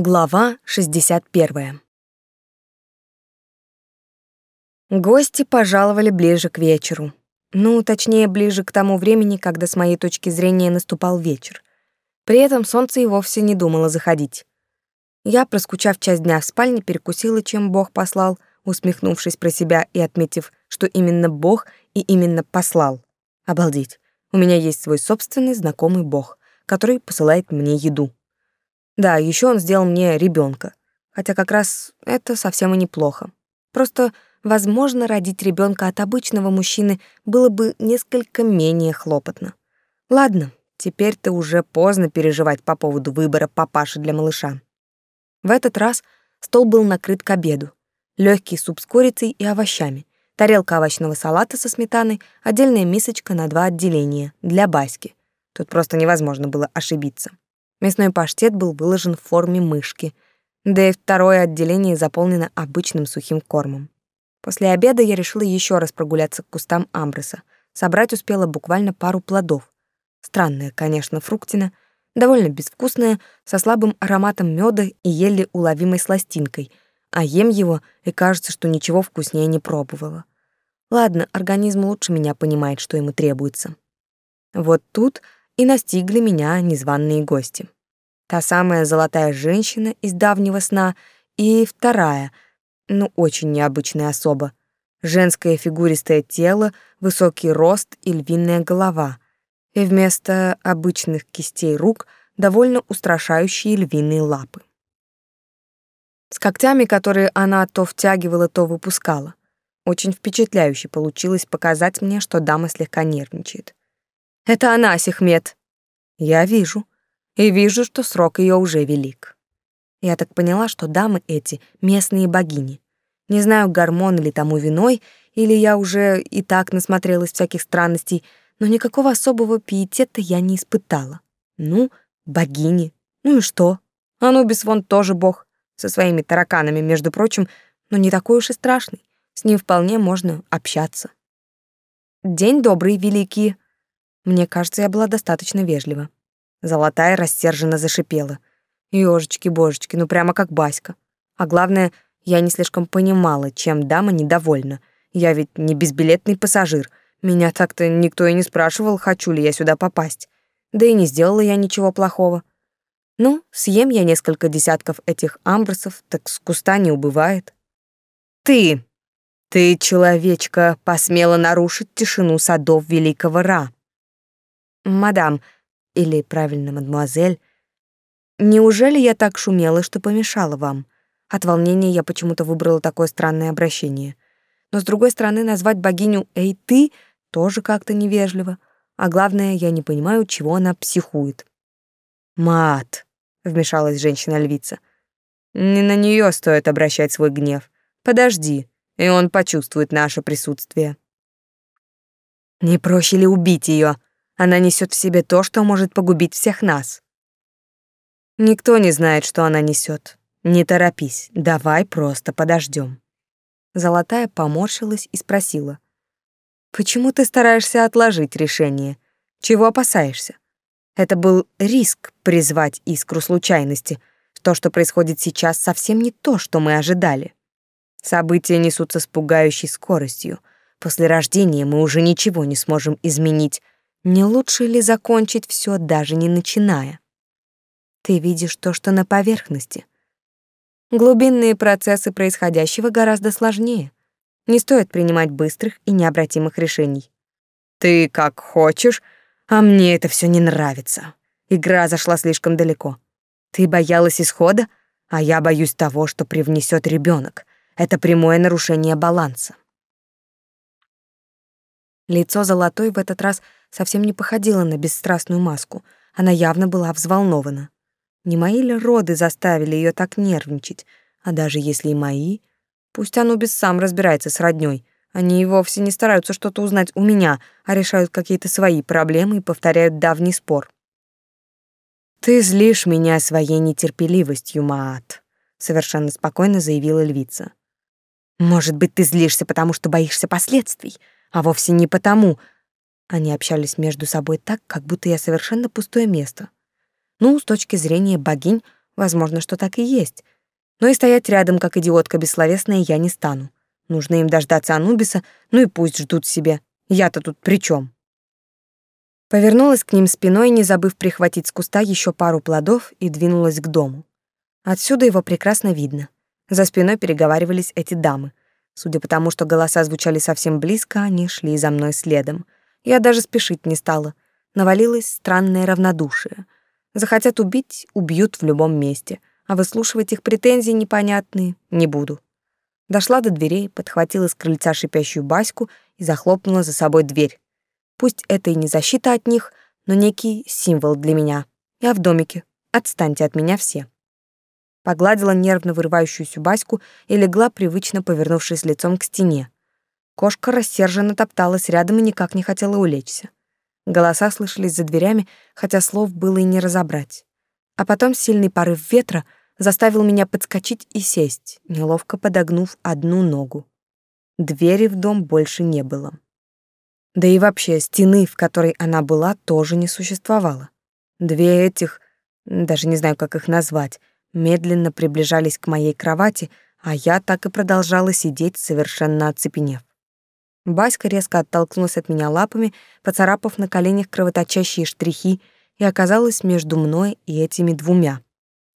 Глава 61. Гости пожаловали ближе к вечеру. Ну, точнее, ближе к тому времени, когда с моей точки зрения наступал вечер. При этом солнце и вовсе не думало заходить. Я, проскучав часть дня в спальне, перекусила, чем Бог послал, усмехнувшись про себя и отметив, что именно Бог и именно послал. Обалдеть. У меня есть свой собственный знакомый Бог, который посылает мне еду. Да, еще он сделал мне ребенка, Хотя как раз это совсем и неплохо. Просто, возможно, родить ребенка от обычного мужчины было бы несколько менее хлопотно. Ладно, теперь-то уже поздно переживать по поводу выбора папаши для малыша. В этот раз стол был накрыт к обеду. Легкий суп с курицей и овощами, тарелка овощного салата со сметаной, отдельная мисочка на два отделения для Баськи. Тут просто невозможно было ошибиться. Мясной паштет был выложен в форме мышки, да и второе отделение заполнено обычным сухим кормом. После обеда я решила еще раз прогуляться к кустам амбрыса. Собрать успела буквально пару плодов. Странная, конечно, фруктина, довольно безвкусная, со слабым ароматом меда и еле уловимой сластинкой, а ем его, и кажется, что ничего вкуснее не пробовала. Ладно, организм лучше меня понимает, что ему требуется. Вот тут и настигли меня незваные гости. Та самая золотая женщина из давнего сна и вторая, ну, очень необычная особа. Женское фигуристое тело, высокий рост и львиная голова. И вместо обычных кистей рук довольно устрашающие львиные лапы. С когтями, которые она то втягивала, то выпускала. Очень впечатляюще получилось показать мне, что дама слегка нервничает. Это она, Сехмет. Я вижу. И вижу, что срок ее уже велик. Я так поняла, что дамы эти местные богини. Не знаю, гормон ли тому виной, или я уже и так насмотрелась всяких странностей, но никакого особого пиетета я не испытала. Ну, богини. Ну и что? Анубис вон тоже бог, со своими тараканами, между прочим, но не такой уж и страшный. С ним вполне можно общаться. День добрый, великие. Мне кажется, я была достаточно вежлива. Золотая рассерженно зашипела. Ёжечки-божечки, ну прямо как Баська. А главное, я не слишком понимала, чем дама недовольна. Я ведь не безбилетный пассажир. Меня так-то никто и не спрашивал, хочу ли я сюда попасть. Да и не сделала я ничего плохого. Ну, съем я несколько десятков этих амбросов, так с куста не убывает. Ты, ты, человечка, посмела нарушить тишину садов великого Ра мадам, или, правильно, мадемуазель, неужели я так шумела, что помешала вам? От волнения я почему-то выбрала такое странное обращение. Но, с другой стороны, назвать богиню «Эй, ты» тоже как-то невежливо. А главное, я не понимаю, чего она психует. «Мат», — вмешалась женщина-львица, — «не на нее стоит обращать свой гнев. Подожди, и он почувствует наше присутствие». «Не проще ли убить ее? Она несет в себе то, что может погубить всех нас. Никто не знает, что она несет. Не торопись, давай просто подождем. Золотая поморщилась и спросила. «Почему ты стараешься отложить решение? Чего опасаешься? Это был риск призвать искру случайности. То, что происходит сейчас, совсем не то, что мы ожидали. События несутся с пугающей скоростью. После рождения мы уже ничего не сможем изменить, не лучше ли закончить все, даже не начиная? Ты видишь то, что на поверхности. Глубинные процессы происходящего гораздо сложнее. Не стоит принимать быстрых и необратимых решений. Ты как хочешь, а мне это все не нравится. Игра зашла слишком далеко. Ты боялась исхода, а я боюсь того, что привнесет ребенок. Это прямое нарушение баланса. Лицо Золотой в этот раз совсем не походило на бесстрастную маску. Она явно была взволнована. Не мои ли роды заставили ее так нервничать? А даже если и мои, пусть Анубис сам разбирается с роднёй. Они и вовсе не стараются что-то узнать у меня, а решают какие-то свои проблемы и повторяют давний спор. «Ты злишь меня своей нетерпеливостью, Маат», — совершенно спокойно заявила львица. «Может быть, ты злишься, потому что боишься последствий?» а вовсе не потому. Они общались между собой так, как будто я совершенно пустое место. Ну, с точки зрения богинь, Возможно, что так и есть. Но и стоять рядом, как идиотка бессловесная, я не стану. Нужно им дождаться Анубиса, ну и пусть ждут себе. Я-то тут при чем? Повернулась к ним спиной, не забыв прихватить с куста еще пару плодов, и двинулась к дому. Отсюда его прекрасно видно. За спиной переговаривались эти дамы. Судя по тому, что голоса звучали совсем близко, они шли за мной следом. Я даже спешить не стала. Навалилось странное равнодушие. Захотят убить — убьют в любом месте, а выслушивать их претензии непонятные не буду. Дошла до дверей, подхватила с крыльца шипящую баську и захлопнула за собой дверь. Пусть это и не защита от них, но некий символ для меня. Я в домике. Отстаньте от меня все. Погладила нервно вырывающуюся баську и легла, привычно повернувшись лицом к стене. Кошка рассерженно топталась рядом и никак не хотела улечься. Голоса слышались за дверями, хотя слов было и не разобрать. А потом сильный порыв ветра заставил меня подскочить и сесть, неловко подогнув одну ногу. Двери в дом больше не было. Да и вообще стены, в которой она была, тоже не существовало. Две этих, даже не знаю, как их назвать, медленно приближались к моей кровати, а я так и продолжала сидеть, совершенно оцепенев. Баська резко оттолкнулась от меня лапами, поцарапав на коленях кровоточащие штрихи, и оказалась между мной и этими двумя.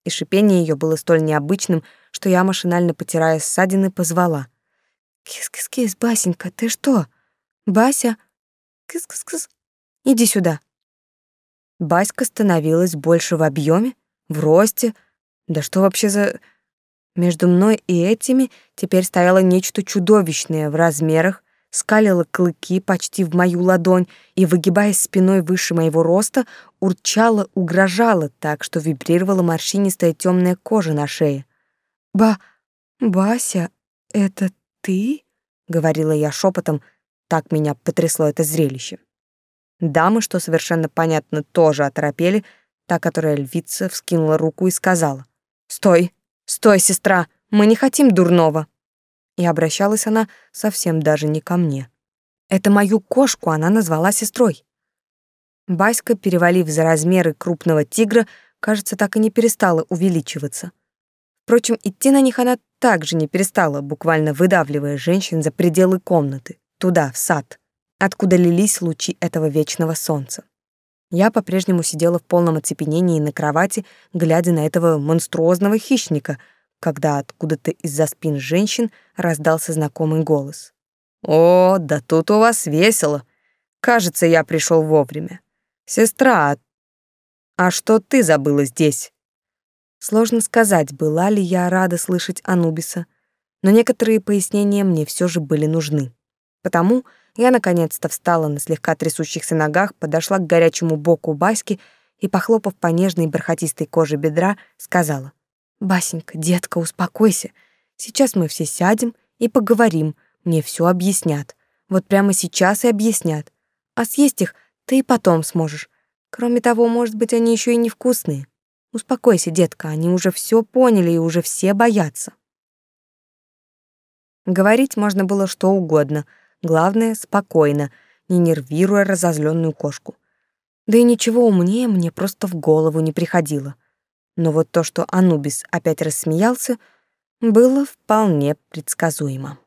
И шипение ее было столь необычным, что я, машинально потирая ссадины, позвала. «Кис-кис-кис, Басенька, ты что? Бася? Кис-кис-кис, иди сюда». Баська становилась больше в объеме, в росте, да что вообще за... Между мной и этими теперь стояло нечто чудовищное в размерах, скалила клыки почти в мою ладонь и, выгибаясь спиной выше моего роста, урчала, угрожала так, что вибрировала морщинистая темная кожа на шее. «Ба... Бася, это ты?» — говорила я шепотом, так меня потрясло это зрелище. Дамы, что совершенно понятно, тоже оторопели, та, которая львица, вскинула руку и сказала. «Стой! Стой, сестра! Мы не хотим дурного!» И обращалась она совсем даже не ко мне. Это мою кошку она назвала сестрой. Баська, перевалив за размеры крупного тигра, кажется, так и не перестала увеличиваться. Впрочем, идти на них она также не перестала, буквально выдавливая женщин за пределы комнаты, туда, в сад, откуда лились лучи этого вечного солнца. Я по-прежнему сидела в полном оцепенении на кровати, глядя на этого монструозного хищника, когда откуда-то из-за спин женщин раздался знакомый голос. «О, да тут у вас весело. Кажется, я пришел вовремя. Сестра, а что ты забыла здесь?» Сложно сказать, была ли я рада слышать Анубиса, но некоторые пояснения мне все же были нужны. Потому я наконец-то встала на слегка трясущихся ногах, подошла к горячему боку Баськи и, похлопав по нежной бархатистой коже бедра, сказала: "Басенька, детка, успокойся. Сейчас мы все сядем и поговорим. Мне все объяснят. Вот прямо сейчас и объяснят. А съесть их ты и потом сможешь. Кроме того, может быть, они еще и невкусные. Успокойся, детка, они уже все поняли и уже все боятся". Говорить можно было что угодно — Главное, спокойно, не нервируя разозленную кошку. Да и ничего умнее мне просто в голову не приходило. Но вот то, что Анубис опять рассмеялся, было вполне предсказуемо.